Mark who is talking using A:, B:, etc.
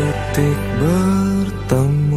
A: detik bertemu.